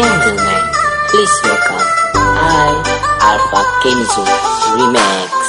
gentlemen, please welcome I, Alpha Kenzo Remix.